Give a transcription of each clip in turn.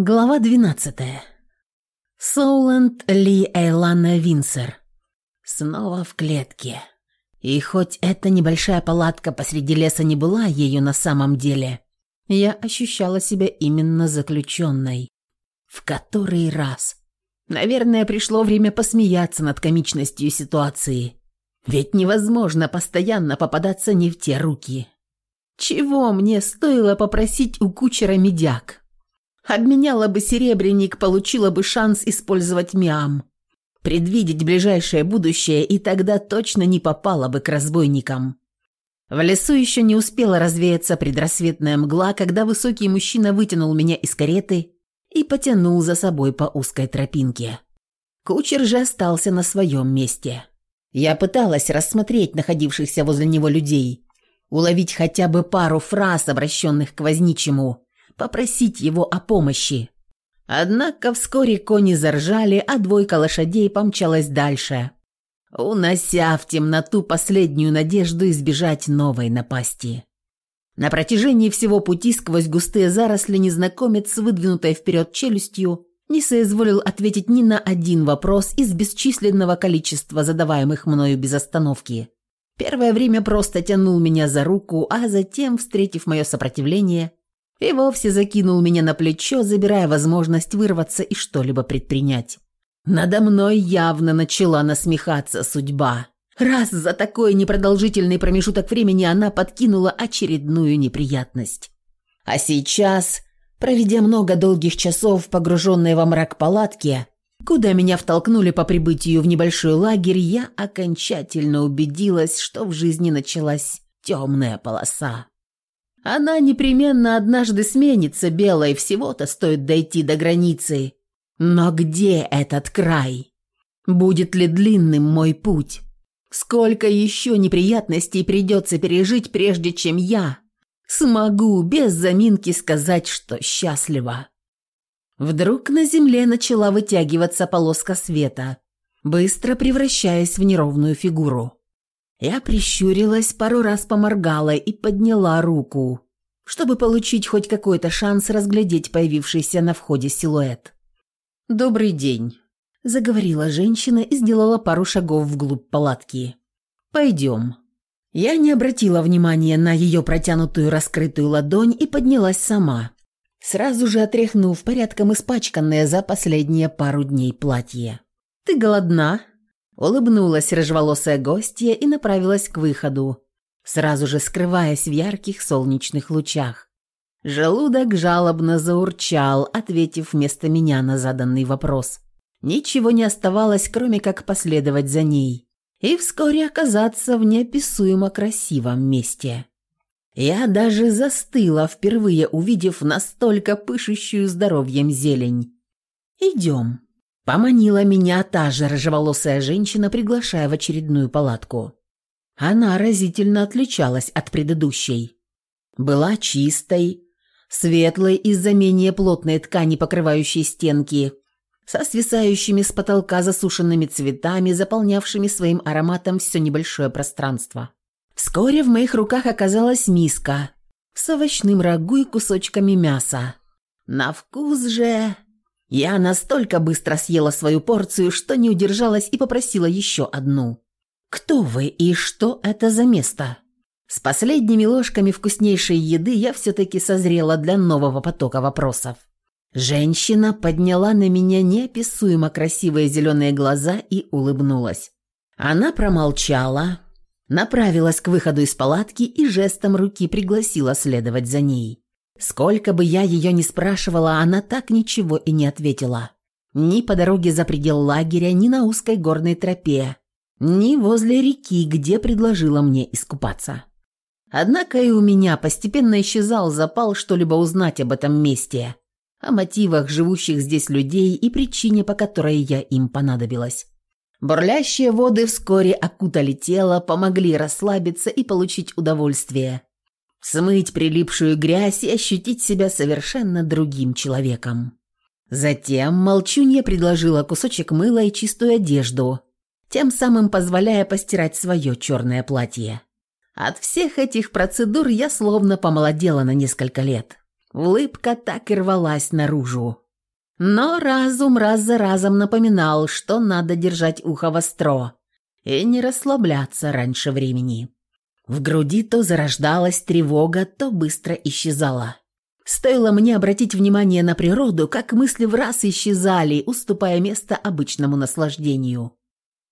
Глава 12. Соуланд Ли Эйлана Винсер. Снова в клетке. И хоть эта небольшая палатка посреди леса не была ею на самом деле, я ощущала себя именно заключенной. В который раз. Наверное, пришло время посмеяться над комичностью ситуации. Ведь невозможно постоянно попадаться не в те руки. Чего мне стоило попросить у кучера медяк? Обменяла бы серебряник, получила бы шанс использовать миам. Предвидеть ближайшее будущее, и тогда точно не попала бы к разбойникам. В лесу еще не успела развеяться предрассветная мгла, когда высокий мужчина вытянул меня из кареты и потянул за собой по узкой тропинке. Кучер же остался на своем месте. Я пыталась рассмотреть находившихся возле него людей, уловить хотя бы пару фраз, обращенных к возничему – попросить его о помощи. Однако вскоре кони заржали, а двойка лошадей помчалась дальше, унося в темноту последнюю надежду избежать новой напасти. На протяжении всего пути сквозь густые заросли незнакомец с выдвинутой вперед челюстью не соизволил ответить ни на один вопрос из бесчисленного количества задаваемых мною без остановки. Первое время просто тянул меня за руку, а затем, встретив мое сопротивление, и вовсе закинул меня на плечо, забирая возможность вырваться и что-либо предпринять. Надо мной явно начала насмехаться судьба. Раз за такой непродолжительный промежуток времени она подкинула очередную неприятность. А сейчас, проведя много долгих часов, погруженной во мрак палатки, куда меня втолкнули по прибытию в небольшой лагерь, я окончательно убедилась, что в жизни началась темная полоса. Она непременно однажды сменится белой, всего-то стоит дойти до границы. Но где этот край? Будет ли длинным мой путь? Сколько еще неприятностей придется пережить, прежде чем я смогу без заминки сказать, что счастлива? Вдруг на земле начала вытягиваться полоска света, быстро превращаясь в неровную фигуру. Я прищурилась, пару раз поморгала и подняла руку, чтобы получить хоть какой-то шанс разглядеть появившийся на входе силуэт. «Добрый день», – заговорила женщина и сделала пару шагов вглубь палатки. «Пойдем». Я не обратила внимания на ее протянутую раскрытую ладонь и поднялась сама, сразу же отряхнув порядком испачканное за последние пару дней платье. «Ты голодна?» Улыбнулась рыжеволосая гостья и направилась к выходу, сразу же скрываясь в ярких солнечных лучах. Желудок жалобно заурчал, ответив вместо меня на заданный вопрос. Ничего не оставалось, кроме как последовать за ней и вскоре оказаться в неописуемо красивом месте. Я даже застыла, впервые увидев настолько пышущую здоровьем зелень. «Идем», Поманила меня та же рыжеволосая женщина, приглашая в очередную палатку. Она разительно отличалась от предыдущей. Была чистой, светлой из-за менее плотной ткани, покрывающей стенки, со свисающими с потолка засушенными цветами, заполнявшими своим ароматом все небольшое пространство. Вскоре в моих руках оказалась миска с овощным рагу и кусочками мяса. На вкус же я настолько быстро съела свою порцию, что не удержалась и попросила еще одну. «Кто вы и что это за место?» С последними ложками вкуснейшей еды я все-таки созрела для нового потока вопросов. Женщина подняла на меня неописуемо красивые зеленые глаза и улыбнулась. Она промолчала, направилась к выходу из палатки и жестом руки пригласила следовать за ней. Сколько бы я ее ни спрашивала, она так ничего и не ответила. Ни по дороге за предел лагеря, ни на узкой горной тропе, ни возле реки, где предложила мне искупаться. Однако и у меня постепенно исчезал запал что-либо узнать об этом месте, о мотивах живущих здесь людей и причине, по которой я им понадобилась. Бурлящие воды вскоре окутали тело, помогли расслабиться и получить удовольствие – смыть прилипшую грязь и ощутить себя совершенно другим человеком. Затем молчунья предложила кусочек мыла и чистую одежду, тем самым позволяя постирать свое черное платье. От всех этих процедур я словно помолодела на несколько лет. Улыбка так и рвалась наружу. Но разум раз за разом напоминал, что надо держать ухо востро и не расслабляться раньше времени. В груди то зарождалась тревога, то быстро исчезала. Стоило мне обратить внимание на природу, как мысли в раз исчезали, уступая место обычному наслаждению.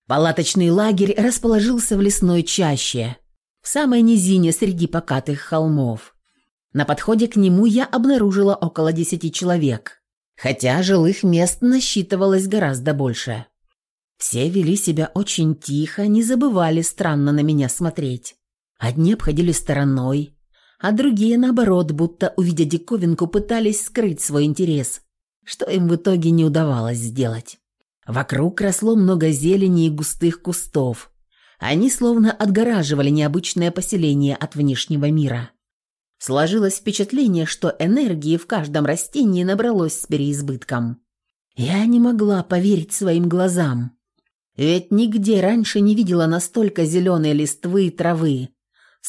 Палаточный лагерь расположился в лесной чаще, в самой низине среди покатых холмов. На подходе к нему я обнаружила около десяти человек, хотя жилых мест насчитывалось гораздо больше. Все вели себя очень тихо, не забывали странно на меня смотреть. Одни обходили стороной, а другие, наоборот, будто, увидя диковинку, пытались скрыть свой интерес, что им в итоге не удавалось сделать. Вокруг росло много зелени и густых кустов. Они словно отгораживали необычное поселение от внешнего мира. Сложилось впечатление, что энергии в каждом растении набралось с переизбытком. Я не могла поверить своим глазам. Ведь нигде раньше не видела настолько зеленой листвы и травы,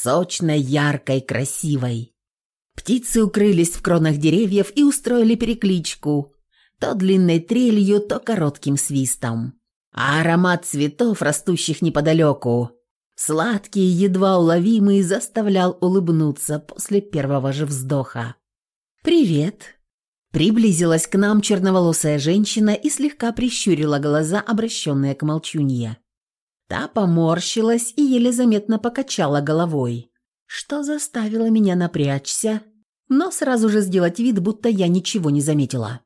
сочной, яркой, красивой. Птицы укрылись в кронах деревьев и устроили перекличку, то длинной трелью, то коротким свистом. А аромат цветов, растущих неподалеку, сладкий, едва уловимый, заставлял улыбнуться после первого же вздоха. «Привет!» Приблизилась к нам черноволосая женщина и слегка прищурила глаза, обращенные к молчунье. Та поморщилась и еле заметно покачала головой, что заставило меня напрячься, но сразу же сделать вид, будто я ничего не заметила.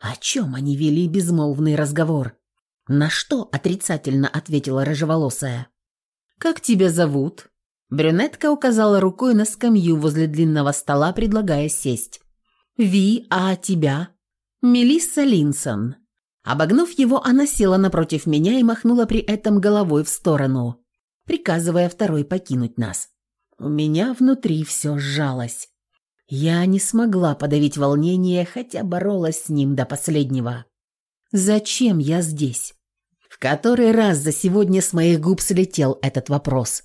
О чем они вели безмолвный разговор? На что отрицательно ответила рыжеволосая. «Как тебя зовут?» Брюнетка указала рукой на скамью возле длинного стола, предлагая сесть. «Ви, а тебя?» «Мелисса Линсон». Обогнув его, она села напротив меня и махнула при этом головой в сторону, приказывая второй покинуть нас. У меня внутри все сжалось. Я не смогла подавить волнение, хотя боролась с ним до последнего. «Зачем я здесь?» В который раз за сегодня с моих губ слетел этот вопрос.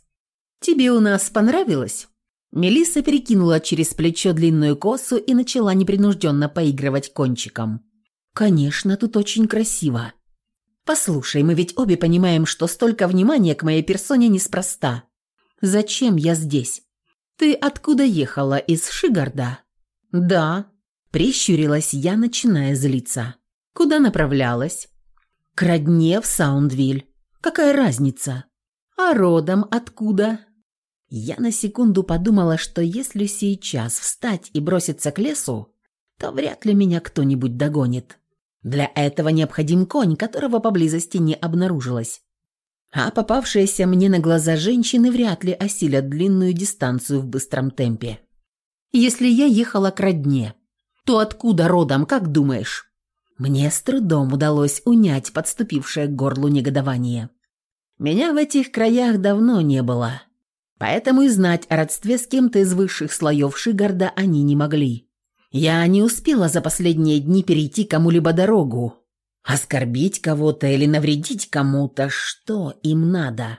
«Тебе у нас понравилось?» Мелисса перекинула через плечо длинную косу и начала непринужденно поигрывать кончиком. «Конечно, тут очень красиво. Послушай, мы ведь обе понимаем, что столько внимания к моей персоне неспроста. Зачем я здесь? Ты откуда ехала, из Шигарда?» «Да», – прищурилась я, начиная злиться. «Куда направлялась?» «К родне в Саундвиль. Какая разница?» «А родом откуда?» Я на секунду подумала, что если сейчас встать и броситься к лесу, то вряд ли меня кто-нибудь догонит. Для этого необходим конь, которого поблизости не обнаружилось. А попавшиеся мне на глаза женщины вряд ли осилят длинную дистанцию в быстром темпе. Если я ехала к родне, то откуда родом, как думаешь? Мне с трудом удалось унять подступившее к горлу негодование. Меня в этих краях давно не было, Поэтому и знать о родстве с кем-то из высших слоев Шигарда они не могли. Я не успела за последние дни перейти кому-либо дорогу. Оскорбить кого-то или навредить кому-то, что им надо?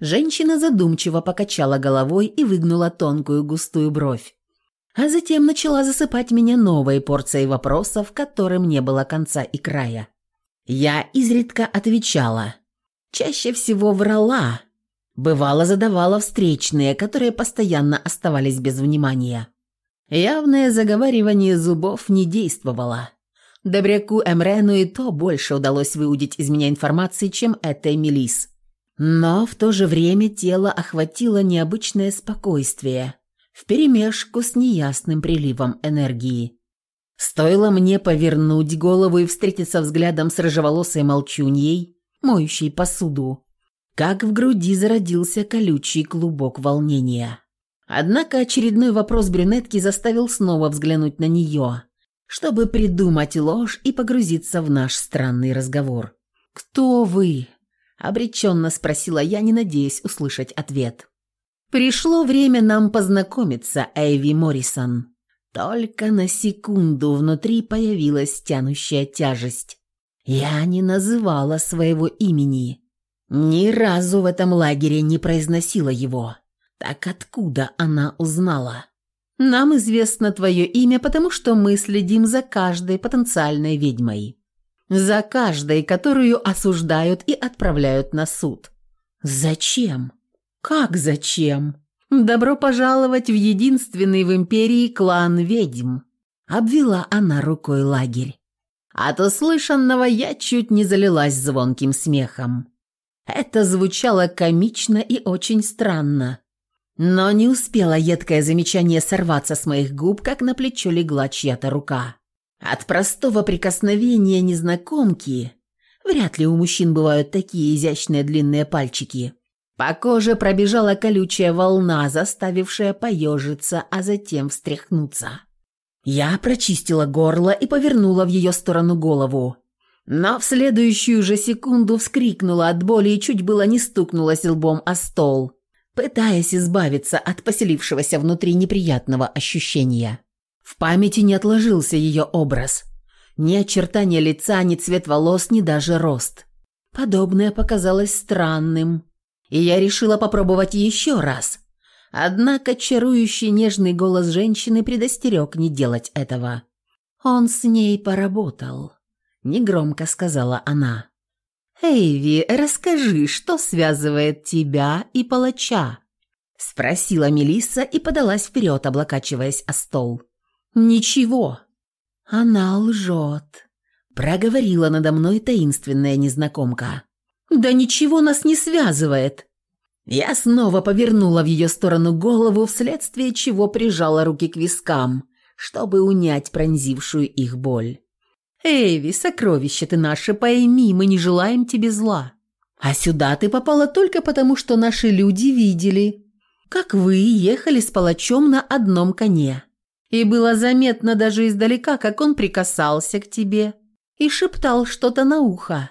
Женщина задумчиво покачала головой и выгнула тонкую густую бровь. А затем начала засыпать меня новой порцией вопросов, которым не было конца и края. Я изредка отвечала. Чаще всего врала, Бывало, задавала встречные, которые постоянно оставались без внимания. Явное заговаривание зубов не действовало. Добряку Эмрену и то больше удалось выудить из меня информации, чем этой Мелис. Но в то же время тело охватило необычное спокойствие, вперемешку с неясным приливом энергии. Стоило мне повернуть голову и встретиться взглядом с рыжеволосой молчуньей, моющей посуду, как в груди зародился колючий клубок волнения. Однако очередной вопрос брюнетки заставил снова взглянуть на нее, чтобы придумать ложь и погрузиться в наш странный разговор. «Кто вы?» – обреченно спросила я, не надеясь услышать ответ. «Пришло время нам познакомиться, Эйви Моррисон». Только на секунду внутри появилась тянущая тяжесть. Я не называла своего имени. Ни разу в этом лагере не произносила его. Так откуда она узнала? Нам известно твое имя, потому что мы следим за каждой потенциальной ведьмой. За каждой, которую осуждают и отправляют на суд. Зачем? Как зачем? Добро пожаловать в единственный в империи клан ведьм. Обвела она рукой лагерь. От услышанного я чуть не залилась звонким смехом. Это звучало комично и очень странно. Но не успело едкое замечание сорваться с моих губ, как на плечо легла чья-то рука. От простого прикосновения незнакомки, вряд ли у мужчин бывают такие изящные длинные пальчики, по коже пробежала колючая волна, заставившая поежиться, а затем встряхнуться. Я прочистила горло и повернула в ее сторону голову. Но в следующую же секунду вскрикнула от боли и чуть было не стукнулась лбом о стол, пытаясь избавиться от поселившегося внутри неприятного ощущения. В памяти не отложился ее образ. Ни очертания лица, ни цвет волос, ни даже рост. Подобное показалось странным, и я решила попробовать еще раз – Однако чарующий нежный голос женщины предостерег не делать этого. «Он с ней поработал», — негромко сказала она. «Эйви, расскажи, что связывает тебя и палача?» — спросила Мелисса и подалась вперед, облокачиваясь о стол. «Ничего». «Она лжет», — проговорила надо мной таинственная незнакомка. «Да ничего нас не связывает», я снова повернула в ее сторону голову, вследствие чего прижала руки к вискам, чтобы унять пронзившую их боль. «Эйви, сокровище ты наше, пойми, мы не желаем тебе зла. А сюда ты попала только потому, что наши люди видели, как вы ехали с палачом на одном коне. И было заметно даже издалека, как он прикасался к тебе и шептал что-то на ухо.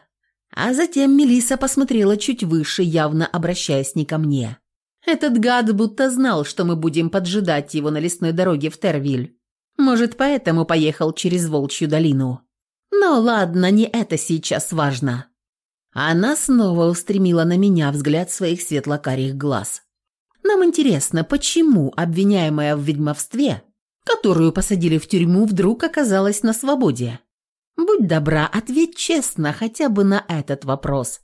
А затем Мелиса посмотрела чуть выше, явно обращаясь не ко мне. Этот гад будто знал, что мы будем поджидать его на лесной дороге в Тервиль. Может, поэтому поехал через Волчью долину. Но ладно, не это сейчас важно. Она снова устремила на меня взгляд своих светло-карих глаз. Нам интересно, почему обвиняемая в ведьмовстве, которую посадили в тюрьму, вдруг оказалась на свободе? Будь добра, ответь честно хотя бы на этот вопрос.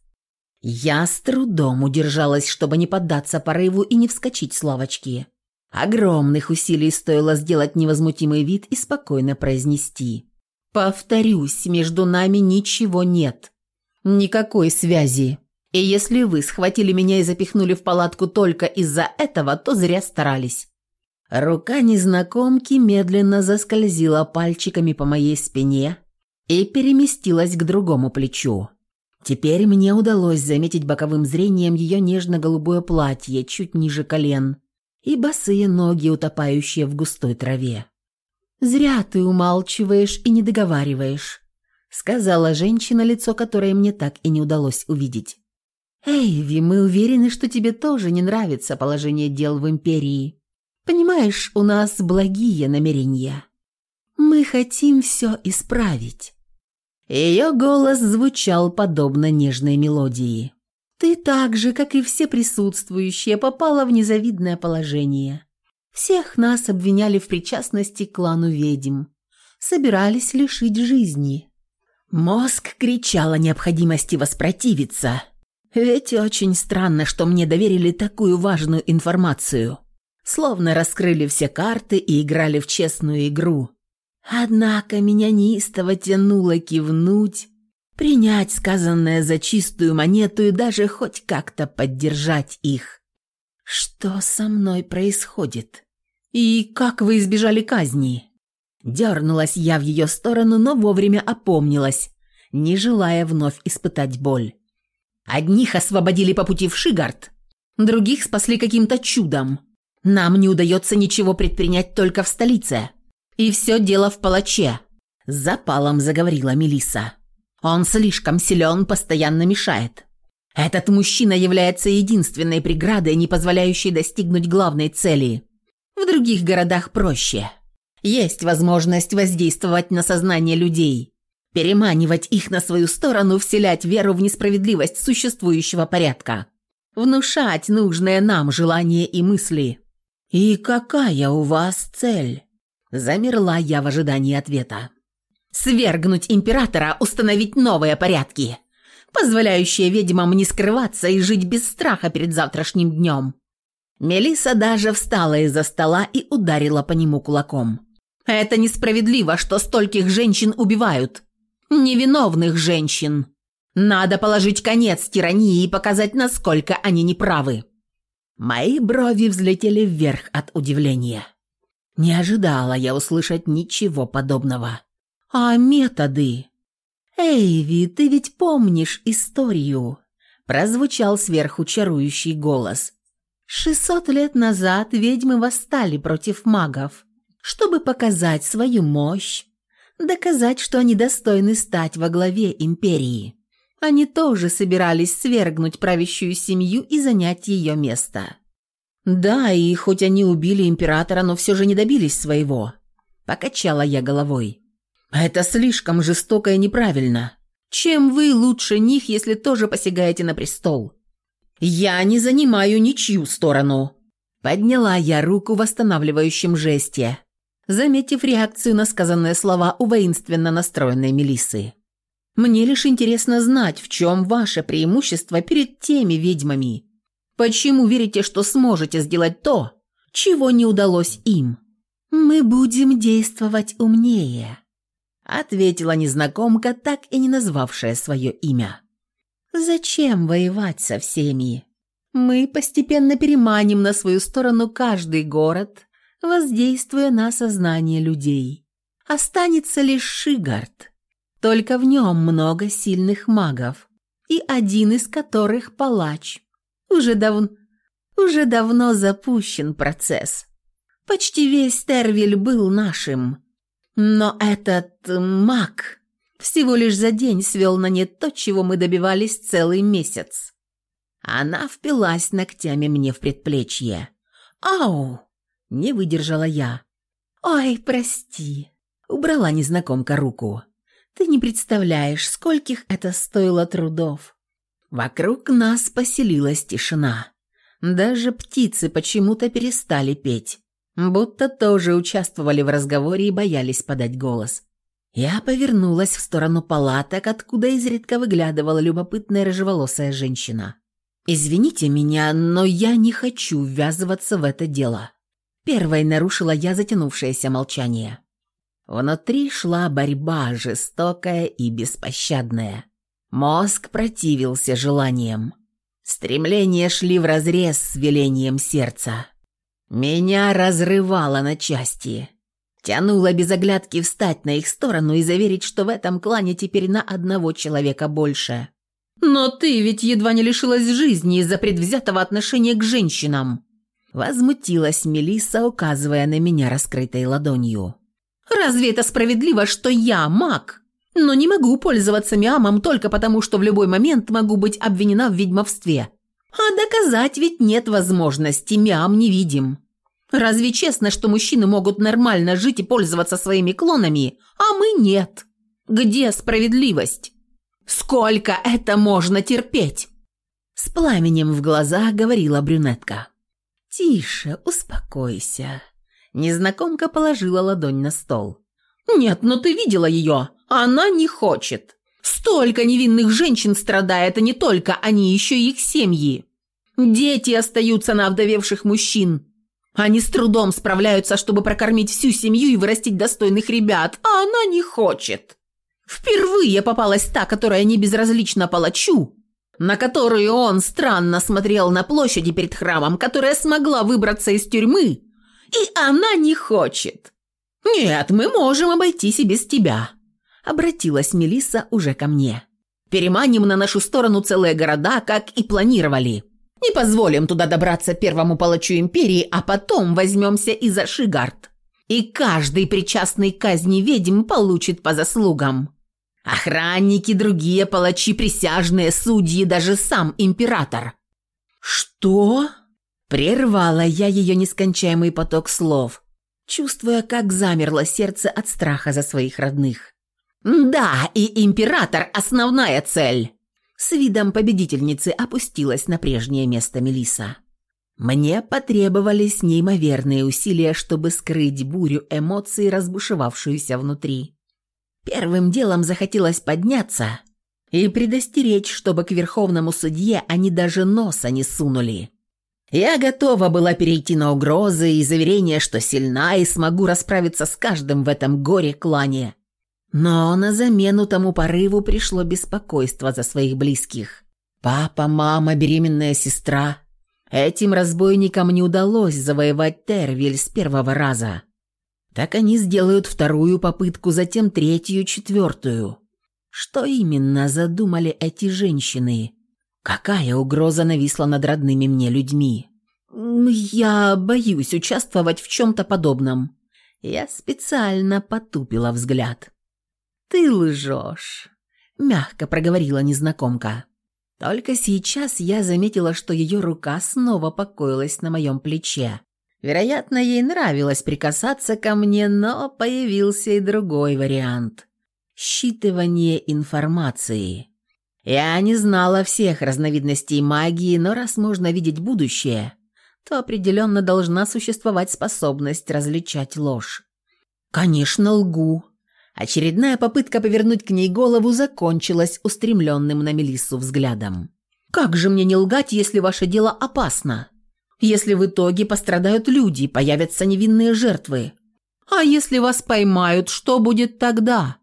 Я с трудом удержалась, чтобы не поддаться порыву и не вскочить с лавочки. Огромных усилий стоило сделать невозмутимый вид и спокойно произнести. «Повторюсь, между нами ничего нет. Никакой связи. И если вы схватили меня и запихнули в палатку только из-за этого, то зря старались». Рука незнакомки медленно заскользила пальчиками по моей спине, и переместилась к другому плечу. Теперь мне удалось заметить боковым зрением ее нежно-голубое платье чуть ниже колен и босые ноги, утопающие в густой траве. «Зря ты умалчиваешь и не договариваешь», — сказала женщина, лицо которой мне так и не удалось увидеть. «Эйви, мы уверены, что тебе тоже не нравится положение дел в Империи. Понимаешь, у нас благие намерения. Мы хотим все исправить». Ее голос звучал подобно нежной мелодии. «Ты так же, как и все присутствующие, попала в незавидное положение. Всех нас обвиняли в причастности к клану ведьм. Собирались лишить жизни». Мозг кричал о необходимости воспротивиться. Ведь очень странно, что мне доверили такую важную информацию. Словно раскрыли все карты и играли в честную игру. Однако меня неистово тянуло кивнуть, принять сказанное за чистую монету и даже хоть как-то поддержать их. Что со мной происходит? И как вы избежали казни? Дернулась я в ее сторону, но вовремя опомнилась, не желая вновь испытать боль. Одних освободили по пути в Шигард, других спасли каким-то чудом. Нам не удается ничего предпринять только в столице. «И все дело в палаче», – запалом заговорила Мелиса. «Он слишком силен, постоянно мешает. Этот мужчина является единственной преградой, не позволяющей достигнуть главной цели. В других городах проще. Есть возможность воздействовать на сознание людей, переманивать их на свою сторону, вселять веру в несправедливость существующего порядка, внушать нужное нам желания и мысли. «И какая у вас цель?» Замерла я в ожидании ответа. «Свергнуть императора, установить новые порядки, позволяющие ведьмам не скрываться и жить без страха перед завтрашним днем». Мелиса даже встала из-за стола и ударила по нему кулаком. «Это несправедливо, что стольких женщин убивают. Невиновных женщин. Надо положить конец тирании и показать, насколько они неправы». Мои брови взлетели вверх от удивления. Не ожидала я услышать ничего подобного. А методы? «Эйви, ты ведь помнишь историю?» Прозвучал сверху чарующий голос. «Шестьсот лет назад ведьмы восстали против магов, чтобы показать свою мощь, доказать, что они достойны стать во главе империи. Они тоже собирались свергнуть правящую семью и занять ее место. Да, и хоть они убили императора, но все же не добились своего. Покачала я головой. Это слишком жестоко и неправильно. Чем вы лучше них, если тоже посягаете на престол? Я не занимаю ничью сторону. Подняла я руку в восстанавливающем жесте, заметив реакцию на сказанные слова у воинственно настроенной Мелисы. Мне лишь интересно знать, в чем ваше преимущество перед теми ведьмами. Почему верите, что сможете сделать то, чего не удалось им? Мы будем действовать умнее, ответила незнакомка, так и не назвавшая свое имя. Зачем воевать со всеми? Мы постепенно переманим на свою сторону каждый город, воздействуя на сознание людей. Останется лишь Шигард – только в нем много сильных магов, и один из которых палач. Уже, дав... Уже давно запущен процесс. Почти весь Тервиль был нашим. Но этот маг всего лишь за день свел на нет то, чего мы добивались целый месяц. Она впилась ногтями мне в предплечье. «Ау!» – не выдержала я. «Ой, прости!» – убрала незнакомка руку. Ты не представляешь, скольких это стоило трудов. Вокруг нас поселилась тишина. Даже птицы почему-то перестали петь, будто тоже участвовали в разговоре и боялись подать голос. Я повернулась в сторону палаток, откуда изредка выглядывала любопытная рыжеволосая женщина. «Извините меня, но я не хочу ввязываться в это дело». Первой нарушила я затянувшееся молчание. Внутри шла борьба, жестокая и беспощадная. Мозг противился желаниям. Стремления шли вразрез с велением сердца. Меня разрывало на части. Тянуло без оглядки встать на их сторону и заверить, что в этом клане теперь на одного человека больше. «Но ты ведь едва не лишилась жизни из-за предвзятого отношения к женщинам!» Возмутилась Мелисса, указывая на меня раскрытой ладонью. Разве это справедливо, что я маг, но не могу пользоваться миамом только потому, что в любой момент могу быть обвинена в ведьмовстве? А доказать ведь нет возможности, миам не видим. Разве честно, что мужчины могут нормально жить и пользоваться своими клонами, а мы нет? Где справедливость? Сколько это можно терпеть? С пламенем в глазах говорила брюнетка. «Тише, успокойся», Незнакомка положила ладонь на стол. «Нет, но ты видела ее. Она не хочет. Столько невинных женщин страдает, а не только они, еще и их семьи. Дети остаются на овдовевших мужчин. Они с трудом справляются, чтобы прокормить всю семью и вырастить достойных ребят, а она не хочет. Впервые попалась та, которая не безразлична палачу, на которую он странно смотрел на площади перед храмом, которая смогла выбраться из тюрьмы и она не хочет. Нет, мы можем обойтись и без тебя. Обратилась Мелисса уже ко мне. Переманим на нашу сторону целые города, как и планировали. Не позволим туда добраться первому палачу империи, а потом возьмемся и за Шигард. И каждый причастный к казни ведьм получит по заслугам. Охранники, другие палачи, присяжные, судьи, даже сам император. Что? Прервала я ее нескончаемый поток слов, чувствуя, как замерло сердце от страха за своих родных. «Да, и император – основная цель!» С видом победительницы опустилась на прежнее место Мелиса. Мне потребовались неимоверные усилия, чтобы скрыть бурю эмоций, разбушевавшуюся внутри. Первым делом захотелось подняться и предостеречь, чтобы к верховному судье они даже носа не сунули. Я готова была перейти на угрозы и заверения, что сильна и смогу расправиться с каждым в этом горе-клане. Но на замену тому порыву пришло беспокойство за своих близких. Папа, мама, беременная сестра. Этим разбойникам не удалось завоевать Тервиль с первого раза. Так они сделают вторую попытку, затем третью, четвертую. Что именно задумали эти женщины? Какая угроза нависла над родными мне людьми? Я боюсь участвовать в чем-то подобном. Я специально потупила взгляд. «Ты лжешь», — мягко проговорила незнакомка. Только сейчас я заметила, что ее рука снова покоилась на моем плече. Вероятно, ей нравилось прикасаться ко мне, но появился и другой вариант. Считывание информации. Я не знала всех разновидностей магии, но раз можно видеть будущее, то определенно должна существовать способность различать ложь. Конечно, лгу. Очередная попытка повернуть к ней голову закончилась устремленным на Мелиссу взглядом. «Как же мне не лгать, если ваше дело опасно? Если в итоге пострадают люди, появятся невинные жертвы? А если вас поймают, что будет тогда?»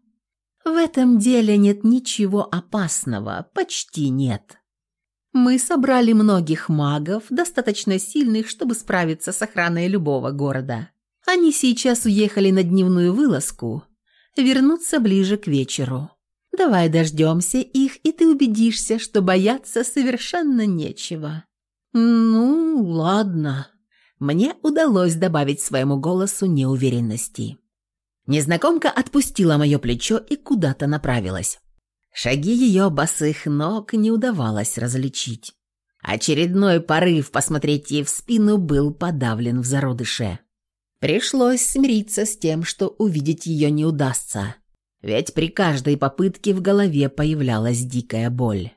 В этом деле нет ничего опасного, почти нет. Мы собрали многих магов, достаточно сильных, чтобы справиться с охраной любого города. Они сейчас уехали на дневную вылазку, вернутся ближе к вечеру. Давай дождемся их, и ты убедишься, что бояться совершенно нечего. Ну, ладно. Мне удалось добавить своему голосу неуверенности. Незнакомка отпустила мое плечо и куда-то направилась. Шаги ее босых ног не удавалось различить. Очередной порыв посмотреть ей в спину был подавлен в зародыше. Пришлось смириться с тем, что увидеть ее не удастся, ведь при каждой попытке в голове появлялась дикая боль.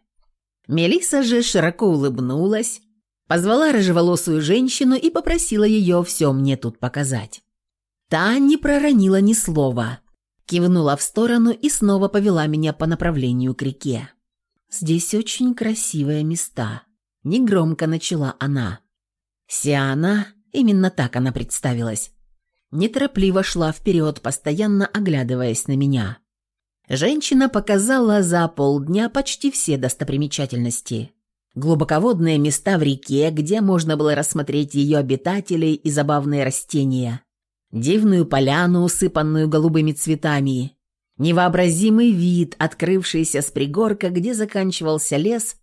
Мелиса же широко улыбнулась, позвала рыжеволосую женщину и попросила ее все мне тут показать. Та не проронила ни слова, кивнула в сторону и снова повела меня по направлению к реке. «Здесь очень красивые места», — негромко начала она. Сиана, именно так она представилась, неторопливо шла вперед, постоянно оглядываясь на меня. Женщина показала за полдня почти все достопримечательности. Глубоководные места в реке, где можно было рассмотреть ее обитателей и забавные растения дивную поляну, усыпанную голубыми цветами, невообразимый вид, открывшийся с пригорка, где заканчивался лес,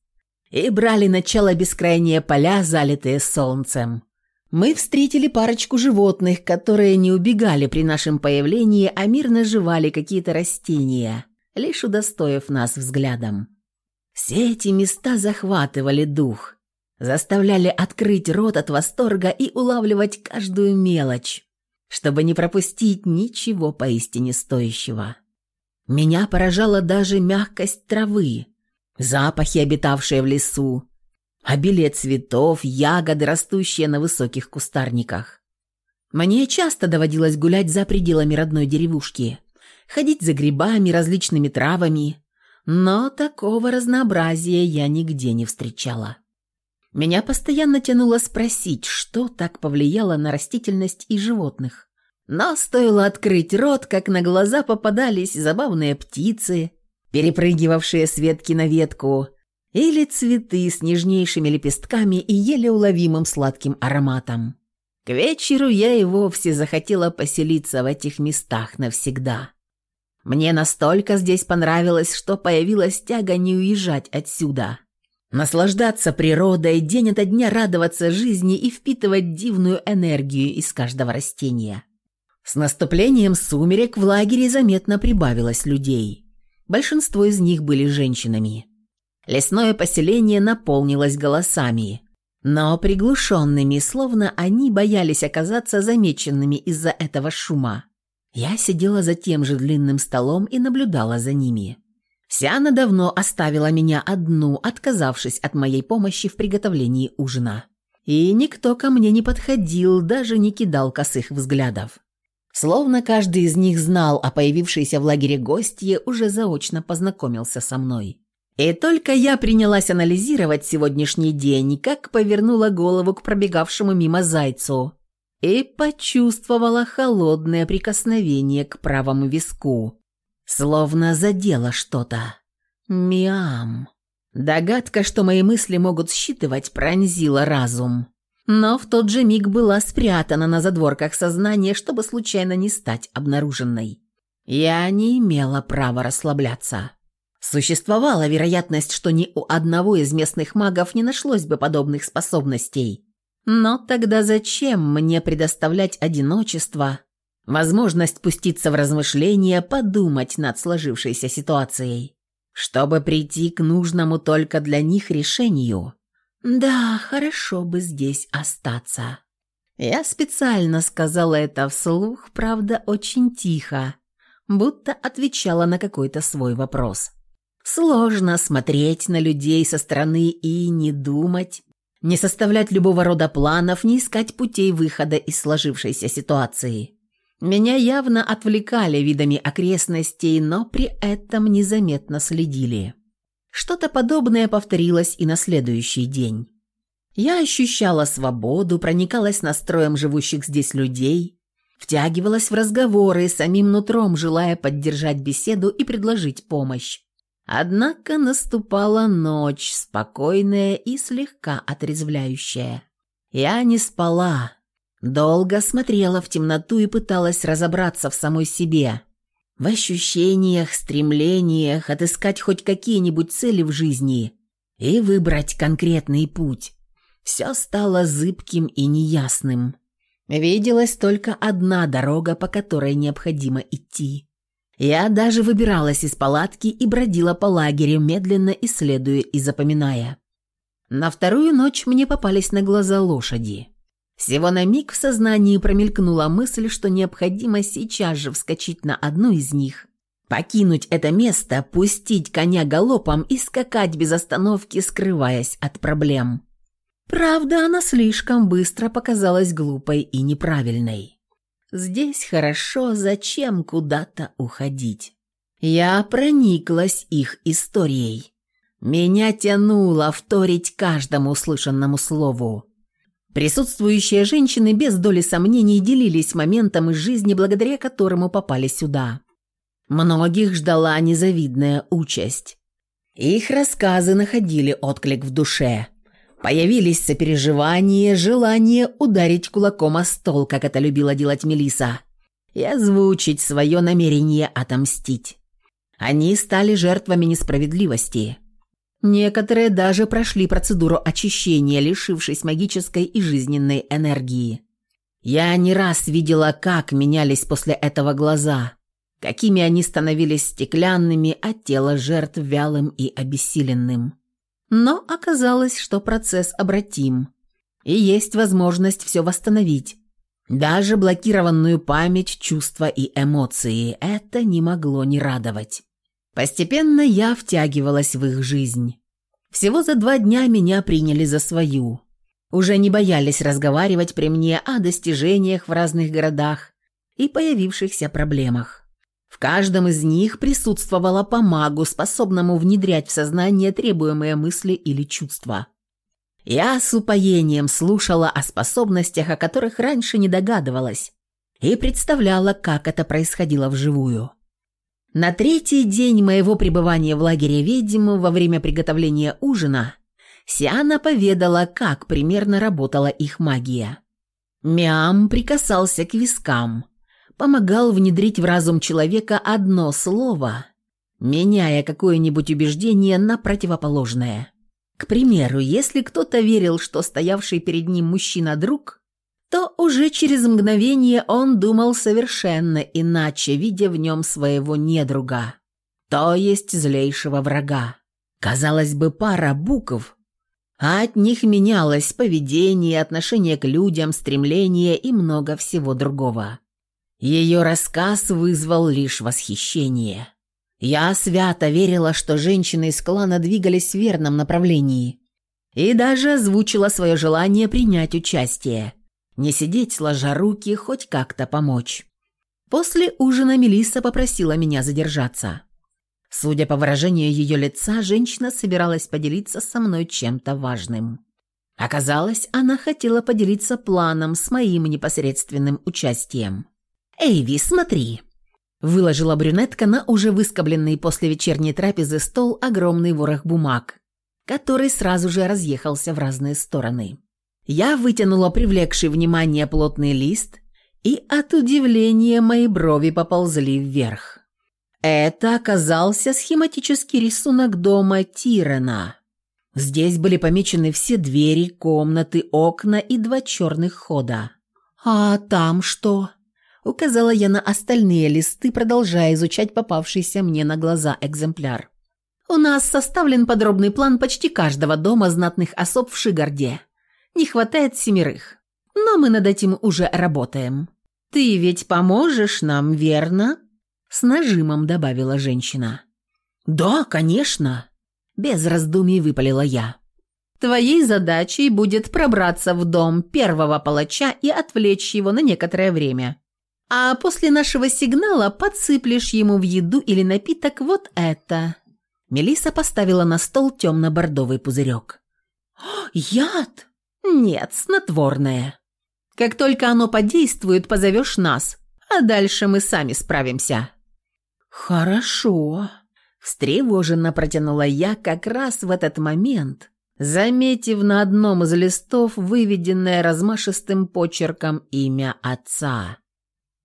и брали начало бескрайние поля, залитые солнцем. Мы встретили парочку животных, которые не убегали при нашем появлении, а мирно жевали какие-то растения, лишь удостоив нас взглядом. Все эти места захватывали дух, заставляли открыть рот от восторга и улавливать каждую мелочь, чтобы не пропустить ничего поистине стоящего. Меня поражала даже мягкость травы, запахи, обитавшие в лесу, обилие цветов, ягоды, растущие на высоких кустарниках. Мне часто доводилось гулять за пределами родной деревушки, ходить за грибами, различными травами, но такого разнообразия я нигде не встречала. Меня постоянно тянуло спросить, что так повлияло на растительность и животных. Но стоило открыть рот, как на глаза попадались забавные птицы, перепрыгивавшие с ветки на ветку, или цветы с нежнейшими лепестками и еле уловимым сладким ароматом. К вечеру я и вовсе захотела поселиться в этих местах навсегда. Мне настолько здесь понравилось, что появилась тяга не уезжать отсюда. Наслаждаться природой, день ото дня радоваться жизни и впитывать дивную энергию из каждого растения. С наступлением сумерек в лагере заметно прибавилось людей. Большинство из них были женщинами. Лесное поселение наполнилось голосами, но приглушенными, словно они боялись оказаться замеченными из-за этого шума. Я сидела за тем же длинным столом и наблюдала за ними. Сиана давно оставила меня одну, отказавшись от моей помощи в приготовлении ужина. И никто ко мне не подходил, даже не кидал косых взглядов. Словно каждый из них знал о появившейся в лагере гостье, уже заочно познакомился со мной. И только я принялась анализировать сегодняшний день, как повернула голову к пробегавшему мимо зайцу и почувствовала холодное прикосновение к правому виску, словно задело что-то. Миам. Догадка, что мои мысли могут считывать, пронзила разум. Но в тот же миг была спрятана на задворках сознания, чтобы случайно не стать обнаруженной. Я не имела права расслабляться. Существовала вероятность, что ни у одного из местных магов не нашлось бы подобных способностей. Но тогда зачем мне предоставлять одиночество, возможность пуститься в размышления, подумать над сложившейся ситуацией? чтобы прийти к нужному только для них решению. Да, хорошо бы здесь остаться. Я специально сказала это вслух, правда, очень тихо, будто отвечала на какой-то свой вопрос. Сложно смотреть на людей со стороны и не думать, не составлять любого рода планов, не искать путей выхода из сложившейся ситуации. Меня явно отвлекали видами окрестностей, но при этом незаметно следили. Что-то подобное повторилось и на следующий день. Я ощущала свободу, проникалась настроем живущих здесь людей, втягивалась в разговоры, самим нутром желая поддержать беседу и предложить помощь. Однако наступала ночь, спокойная и слегка отрезвляющая. Я не спала, Долго смотрела в темноту и пыталась разобраться в самой себе. В ощущениях, стремлениях, отыскать хоть какие-нибудь цели в жизни и выбрать конкретный путь. Все стало зыбким и неясным. Виделась только одна дорога, по которой необходимо идти. Я даже выбиралась из палатки и бродила по лагерю, медленно исследуя и запоминая. На вторую ночь мне попались на глаза лошади. Всего на миг в сознании промелькнула мысль, что необходимо сейчас же вскочить на одну из них, покинуть это место, пустить коня галопом и скакать без остановки, скрываясь от проблем. Правда, она слишком быстро показалась глупой и неправильной. Здесь хорошо, зачем куда-то уходить? Я прониклась их историей. Меня тянуло вторить каждому услышанному слову. Присутствующие женщины без доли сомнений делились моментом из жизни, благодаря которому попали сюда. Многих ждала незавидная участь. Их рассказы находили отклик в душе. Появились сопереживания, желание ударить кулаком о стол, как это любила делать Мелиса, и озвучить свое намерение отомстить. Они стали жертвами несправедливости – Некоторые даже прошли процедуру очищения, лишившись магической и жизненной энергии. Я не раз видела, как менялись после этого глаза, какими они становились стеклянными, а тело жертв вялым и обессиленным. Но оказалось, что процесс обратим, и есть возможность все восстановить. Даже блокированную память, чувства и эмоции это не могло не радовать. Постепенно я втягивалась в их жизнь. Всего за два дня меня приняли за свою. Уже не боялись разговаривать при мне о достижениях в разных городах и появившихся проблемах. В каждом из них присутствовала по магу, способному внедрять в сознание требуемые мысли или чувства. Я с упоением слушала о способностях, о которых раньше не догадывалась, и представляла, как это происходило вживую. На третий день моего пребывания в лагере ведьм во время приготовления ужина Сиана поведала, как примерно работала их магия. Миам прикасался к вискам, помогал внедрить в разум человека одно слово, меняя какое-нибудь убеждение на противоположное. К примеру, если кто-то верил, что стоявший перед ним мужчина – друг – то уже через мгновение он думал совершенно иначе, видя в нем своего недруга, то есть злейшего врага. Казалось бы, пара букв, а от них менялось поведение, отношение к людям, стремление и много всего другого. Ее рассказ вызвал лишь восхищение. Я свято верила, что женщины из клана двигались в верном направлении. и даже озвучила свое желание принять участие. Не сидеть сложа руки, хоть как-то помочь. После ужина Мелисса попросила меня задержаться. Судя по выражению ее лица, женщина собиралась поделиться со мной чем-то важным. Оказалось, она хотела поделиться планом с моим непосредственным участием. «Эйви, смотри!» Выложила брюнетка на уже выскобленный после вечерней трапезы стол огромный ворох бумаг, который сразу же разъехался в разные стороны. Я вытянула привлекший внимание плотный лист, и от удивления мои брови поползли вверх. Это оказался схематический рисунок дома Тирена. Здесь были помечены все двери, комнаты, окна и два черных хода. «А там что?» Указала я на остальные листы, продолжая изучать попавшийся мне на глаза экземпляр. «У нас составлен подробный план почти каждого дома знатных особ в Шигарде. Не хватает семерых. Но мы над этим уже работаем. Ты ведь поможешь нам, верно?» С нажимом добавила женщина. «Да, конечно!» Без раздумий выпалила я. Твоей задачей будет пробраться в дом первого палача и отвлечь его на некоторое время. А после нашего сигнала подсыплешь ему в еду или напиток вот это». Мелиса поставила на стол темно-бордовый пузырек. «Яд?» «Нет, снотворное. Как только оно подействует, позовешь нас, а дальше мы сами справимся». «Хорошо», Встревоженно протянула я как раз в этот момент, заметив на одном из листов выведенное размашистым почерком имя отца.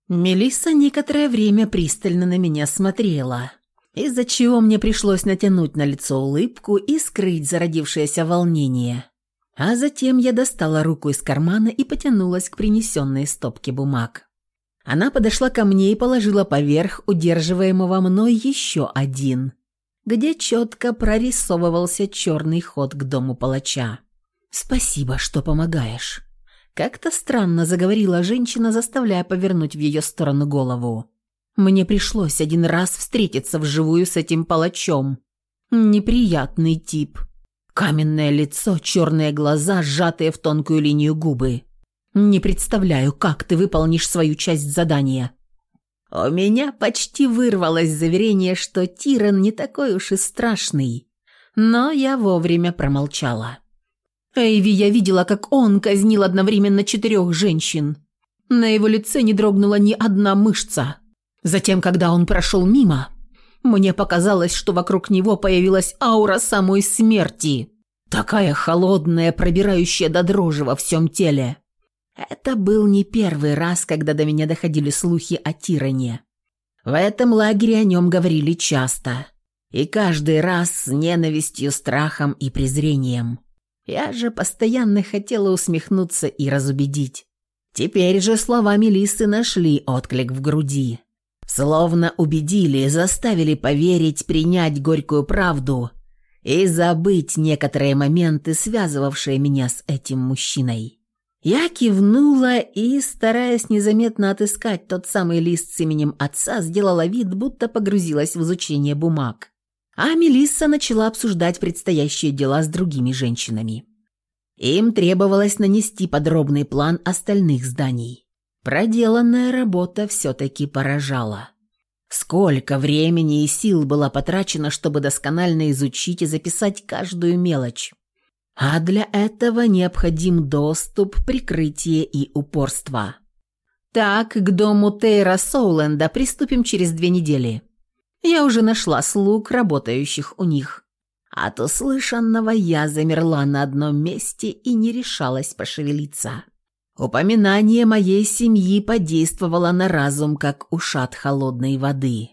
Мелисса некоторое время пристально на меня смотрела, из-за чего мне пришлось натянуть на лицо улыбку и скрыть зародившееся волнение. А затем я достала руку из кармана и потянулась к принесенной стопке бумаг. Она подошла ко мне и положила поверх удерживаемого мной еще один, где четко прорисовывался черный ход к дому палача. «Спасибо, что помогаешь». Как-то странно заговорила женщина, заставляя повернуть в ее сторону голову. «Мне пришлось один раз встретиться вживую с этим палачом. Неприятный тип. Каменное лицо, черные глаза, сжатые в тонкую линию губы. Не представляю, как ты выполнишь свою часть задания». У меня почти вырвалось заверение, что Тиран не такой уж и страшный, но я вовремя промолчала. Эйви я видела, как он казнил одновременно четырех женщин. На его лице не дрогнула ни одна мышца. Затем, когда он прошел мимо, мне показалось, что вокруг него появилась аура самой смерти. Такая холодная, пробирающая до дрожи во всем теле. Это был не первый раз, когда до меня доходили слухи о тиране. В этом лагере о нем говорили часто. И каждый раз с ненавистью, страхом и презрением. Я же постоянно хотела усмехнуться и разубедить. Теперь же слова Мелиссы нашли отклик в груди. Словно убедили, заставили поверить, принять горькую правду и забыть некоторые моменты, связывавшие меня с этим мужчиной. Я кивнула и, стараясь незаметно отыскать тот самый лист с именем отца, сделала вид, будто погрузилась в изучение бумаг. А Мелисса начала обсуждать предстоящие дела с другими женщинами. Им требовалось нанести подробный план остальных зданий. Проделанная работа все-таки поражала. Сколько времени и сил было потрачено, чтобы досконально изучить и записать каждую мелочь. А для этого необходим доступ, прикрытие и упорство. Так, к дому Тейра Соуленда приступим через две недели. Я уже нашла слуг, работающих у них. От услышанного я замерла на одном месте и не решалась пошевелиться. Упоминание моей семьи подействовало на разум, как ушат холодной воды.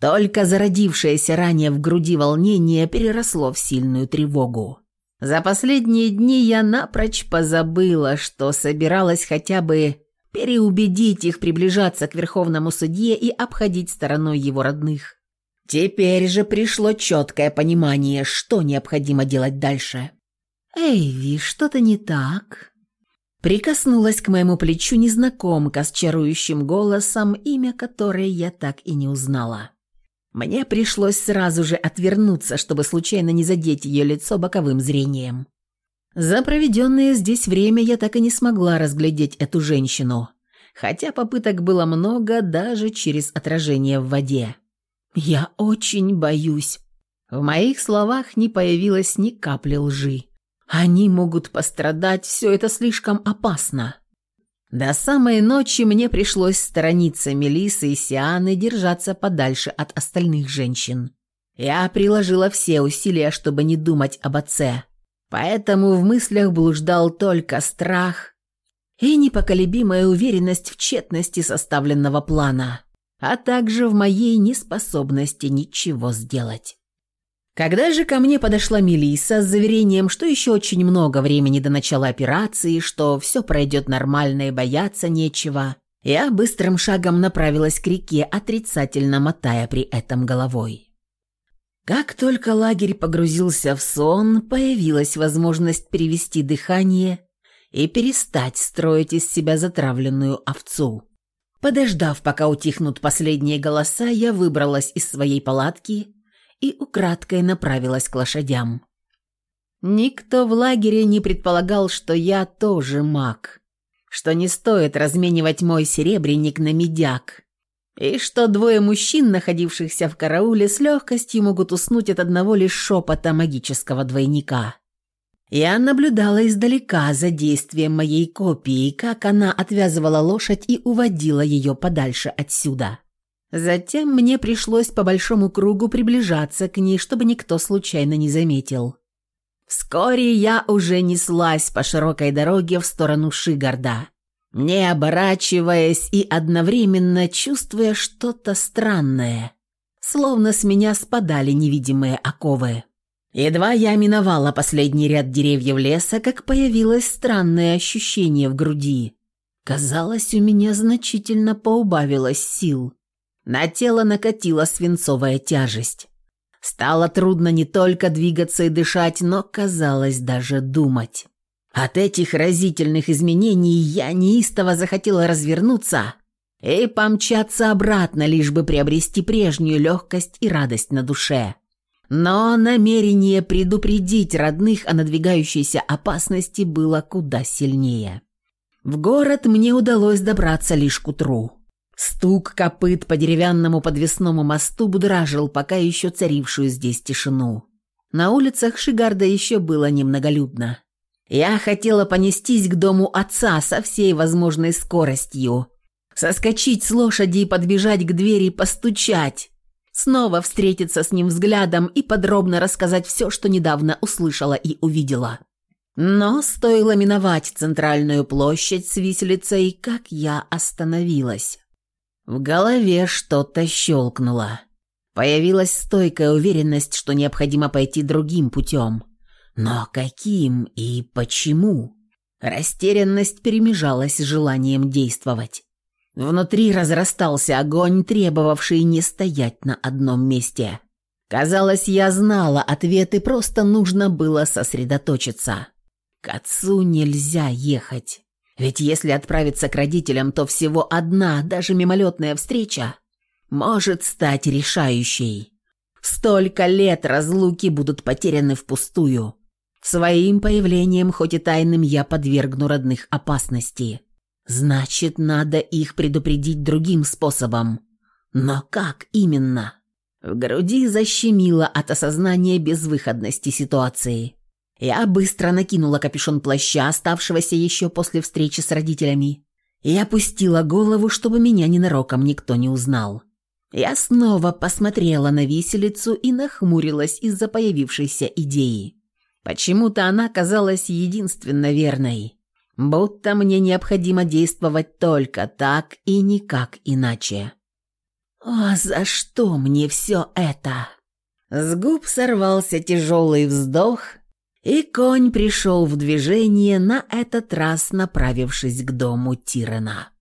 Только зародившееся ранее в груди волнение переросло в сильную тревогу. За последние дни я напрочь позабыла, что собиралась хотя бы переубедить их приближаться к верховному судье и обходить стороной его родных. Теперь же пришло четкое понимание, что необходимо делать дальше. «Эйви, что-то не так?» Прикоснулась к моему плечу незнакомка с чарующим голосом, имя которой я так и не узнала. Мне пришлось сразу же отвернуться, чтобы случайно не задеть ее лицо боковым зрением. За проведенное здесь время я так и не смогла разглядеть эту женщину, хотя попыток было много даже через отражение в воде. «Я очень боюсь». В моих словах не появилось ни капли лжи. Они могут пострадать, все это слишком опасно. До самой ночи мне пришлось сторониться Мелисы и Сианы, держаться подальше от остальных женщин. Я приложила все усилия, чтобы не думать об отце, поэтому в мыслях блуждал только страх и непоколебимая уверенность в тщетности составленного плана, а также в моей неспособности ничего сделать. Когда же ко мне подошла Мелиса с заверением, что еще очень много времени до начала операции, что все пройдет нормально и бояться нечего, я быстрым шагом направилась к реке, отрицательно мотая при этом головой. Как только лагерь погрузился в сон, появилась возможность перевести дыхание и перестать строить из себя затравленную овцу. Подождав, пока утихнут последние голоса, я выбралась из своей палатки и украдкой направилась к лошадям. Никто в лагере не предполагал, что я тоже маг, что не стоит разменивать мой серебряник на медяк, и что двое мужчин, находившихся в карауле, с легкостью могут уснуть от одного лишь шепота магического двойника. Я наблюдала издалека за действием моей копии, как она отвязывала лошадь и уводила ее подальше отсюда. Затем мне пришлось по большому кругу приближаться к ней, чтобы никто случайно не заметил. Вскоре я уже неслась по широкой дороге в сторону Шигарда, не оборачиваясь и одновременно чувствуя что-то странное, словно с меня спадали невидимые оковы. Едва я миновала последний ряд деревьев леса, как появилось странное ощущение в груди. Казалось, у меня значительно поубавилось сил. На тело накатила свинцовая тяжесть. Стало трудно не только двигаться и дышать, но, казалось, даже думать. От этих разительных изменений я неистово захотела развернуться и помчаться обратно, лишь бы приобрести прежнюю легкость и радость на душе. Но намерение предупредить родных о надвигающейся опасности было куда сильнее. В город мне удалось добраться лишь к утру. Стук копыт по деревянному подвесному мосту будражил пока еще царившую здесь тишину. На улицах Шигарда еще было немноголюдно. Я хотела понестись к дому отца со всей возможной скоростью, соскочить с лошади и подбежать к двери, постучать, снова встретиться с ним взглядом и подробно рассказать все, что недавно услышала и увидела. Но стоило миновать центральную площадь с виселицей, как я остановилась. В голове что-то щелкнуло. Появилась стойкая уверенность, что необходимо пойти другим путем. Но каким и почему? Растерянность перемежалась с желанием действовать. Внутри разрастался огонь, требовавший не стоять на одном месте. Казалось, я знала ответы, просто нужно было сосредоточиться. К отцу нельзя ехать. Ведь если отправиться к родителям, то всего одна, даже мимолетная встреча может стать решающей. Столько лет разлуки будут потеряны впустую. Своим появлением, хоть и тайным, я подвергну родных опасности. Значит, надо их предупредить другим способом. Но как именно? В груди защемило от осознания безвыходности ситуации. Я быстро накинула капюшон плаща, оставшегося еще после встречи с родителями, и опустила голову, чтобы меня ненароком никто не узнал. Я снова посмотрела на виселицу и нахмурилась из-за появившейся идеи. Почему-то она казалась единственно верной. Будто мне необходимо действовать только так и никак иначе. «О, за что мне все это?» С губ сорвался тяжелый вздох, и конь пришел в движение, на этот раз направившись к дому Тирена.